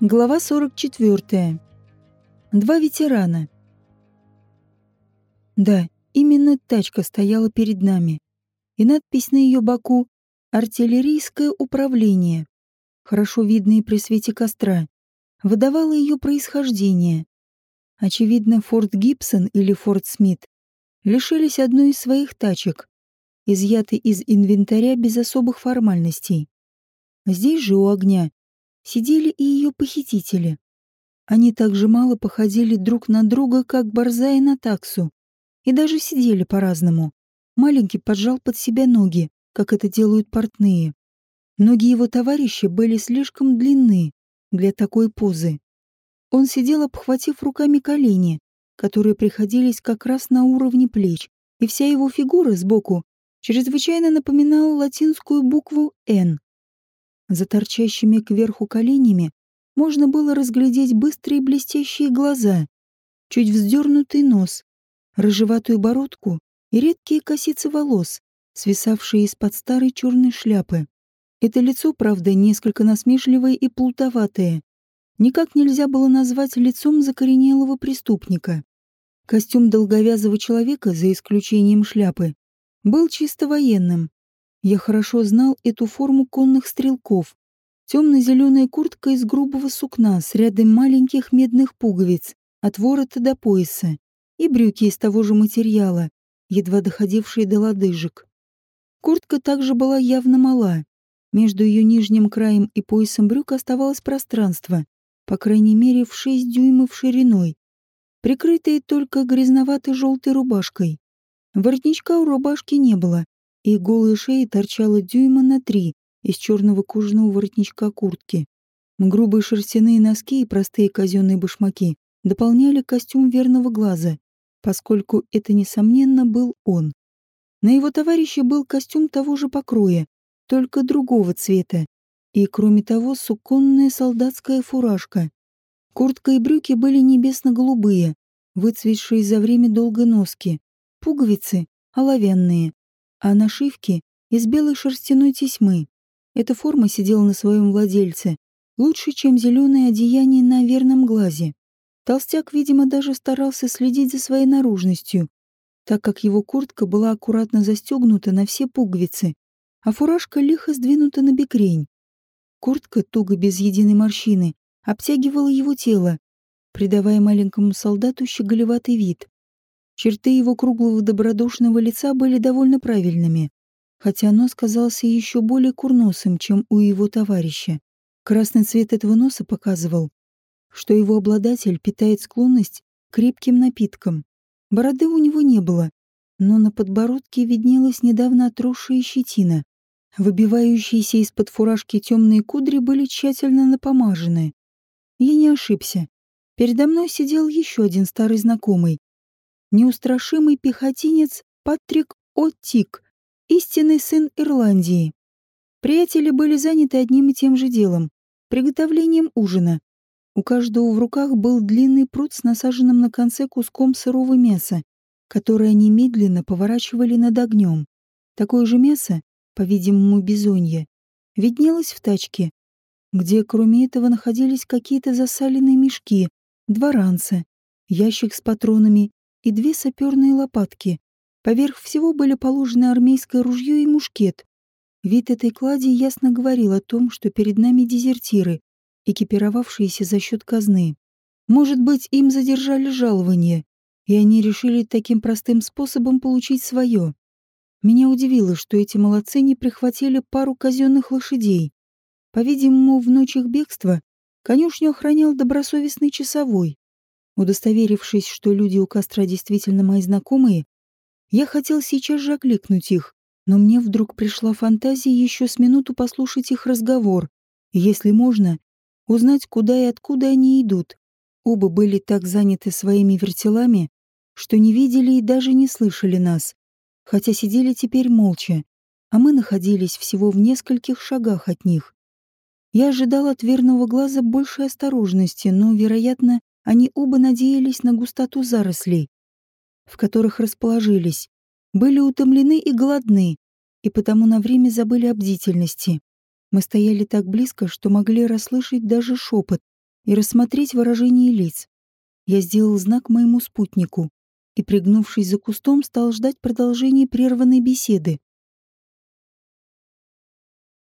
Глава 44. Два ветерана. Да, именно тачка стояла перед нами. И надпись на ее боку «Артиллерийское управление», хорошо видная при свете костра, выдавала ее происхождение. Очевидно, Форт Гибсон или Форт Смит лишились одной из своих тачек, изъятой из инвентаря без особых формальностей. Здесь же у огня сидели и ее похитители. Они так же мало походили друг на друга, как борзая на таксу, и даже сидели по-разному. Маленький поджал под себя ноги, как это делают портные. Ноги его товарища были слишком длинны для такой позы. Он сидел, обхватив руками колени, которые приходились как раз на уровне плеч, и вся его фигура сбоку чрезвычайно напоминала латинскую букву «Н». За торчащими кверху коленями можно было разглядеть быстрые блестящие глаза, чуть вздернутый нос, рыжеватую бородку и редкие косицы волос, свисавшие из-под старой черной шляпы. Это лицо, правда, несколько насмешливое и плутоватое. Никак нельзя было назвать лицом закоренелого преступника. Костюм долговязого человека, за исключением шляпы, был чисто военным, я хорошо знал эту форму конных стрелков. Темно-зеленая куртка из грубого сукна с рядом маленьких медных пуговиц от ворота до пояса и брюки из того же материала, едва доходившие до лодыжек. Куртка также была явно мала. Между ее нижним краем и поясом брюк оставалось пространство, по крайней мере в 6 дюймов шириной, прикрытое только грязноватой желтой рубашкой. Воротничка у рубашки не было, и голая шея торчала дюйма на три из черного кожаного воротничка куртки. Грубые шерстяные носки и простые казенные башмаки дополняли костюм верного глаза, поскольку это, несомненно, был он. На его товарище был костюм того же покроя, только другого цвета, и, кроме того, суконная солдатская фуражка. Куртка и брюки были небесно-голубые, выцветшие за время долгой носки, пуговицы — оловянные, а нашивки из белой шерстяной тесьмы. Эта форма сидела на своем владельце лучше, чем зеленое одеяние на верном глазе. Толстяк, видимо, даже старался следить за своей наружностью, так как его куртка была аккуратно застегнута на все пуговицы, а фуражка лихо сдвинута на бекрень. Куртка, туго без единой морщины, обтягивала его тело, придавая маленькому солдату щеголеватый вид. Черты его круглого добродушного лица были довольно правильными, хотя нос казался еще более курносым, чем у его товарища. Красный цвет этого носа показывал, что его обладатель питает склонность к крепким напиткам. Бороды у него не было, но на подбородке виднелась недавно отросшая щетина. Выбивающиеся из-под фуражки темные кудри были тщательно напомажены. Я не ошибся. Передо мной сидел еще один старый знакомый, неустрашимый пехотинец Патрик О'Тик, истинный сын Ирландии. Приятели были заняты одним и тем же делом — приготовлением ужина. У каждого в руках был длинный пруд с насаженным на конце куском сырого мяса, которое они медленно поворачивали над огнем. Такое же мясо, по-видимому, бизонье, виднелось в тачке, где кроме этого находились какие-то засаленные мешки, два ранца, ящик с патронами и две саперные лопатки. Поверх всего были положены армейское ружье и мушкет. Вид этой клади ясно говорил о том, что перед нами дезертиры, экипировавшиеся за счет казны. Может быть, им задержали жалование, и они решили таким простым способом получить свое. Меня удивило, что эти молодцы не прихватили пару казенных лошадей. По-видимому, в ночь их бегства конюшню охранял добросовестный часовой. Удостоверившись, что люди у костра действительно мои знакомые, я хотел сейчас же окликнуть их, но мне вдруг пришла фантазия еще с минуту послушать их разговор, и, если можно, узнать, куда и откуда они идут. Оба были так заняты своими вертелами, что не видели и даже не слышали нас, хотя сидели теперь молча, а мы находились всего в нескольких шагах от них. Я ожидал от верного глаза большей осторожности, но, вероятно, они оба надеялись на густоту зарослей, в которых расположились, были утомлены и голодны, и потому на время забыли о бдительности. Мы стояли так близко, что могли расслышать даже шепот, и рассмотреть выражение лиц. Я сделал знак моему спутнику и, пригнувшись за кустом, стал ждать продолжения прерванной беседы.